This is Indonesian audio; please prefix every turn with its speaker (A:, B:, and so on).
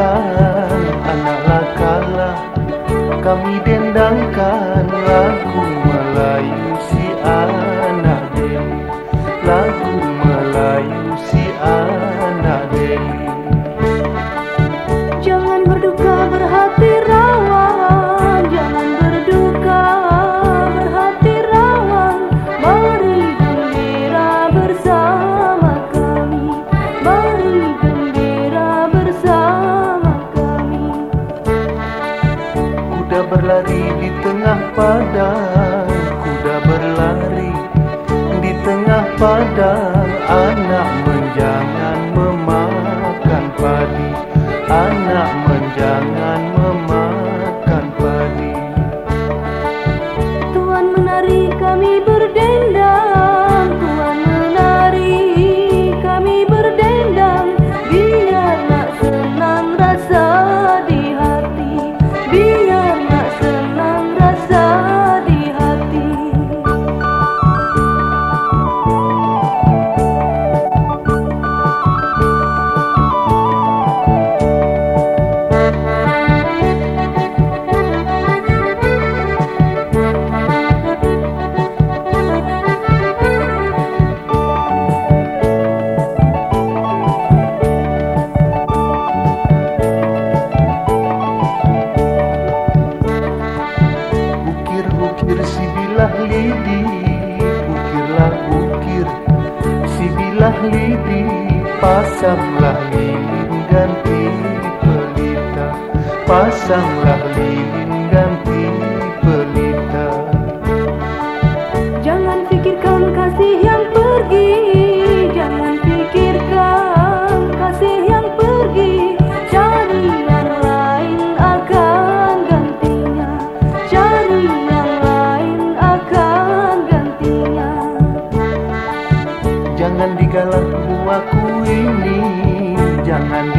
A: dendangkan anak
B: lakalah kami dendangkan lagu.
A: Kuda berlari di tengah padang. Kuda berlari di tengah padang. Anak menjangan memakan padi. Anak menjangan memakan padi.
B: Tuan menari kami berdendang
A: Ukir-ukir si bilah lidi Ukirlah ukir si bilah lidi Pasanglah lilin ganti pelita. Pasanglah ganti Jangan digalak buahku ini. Jangan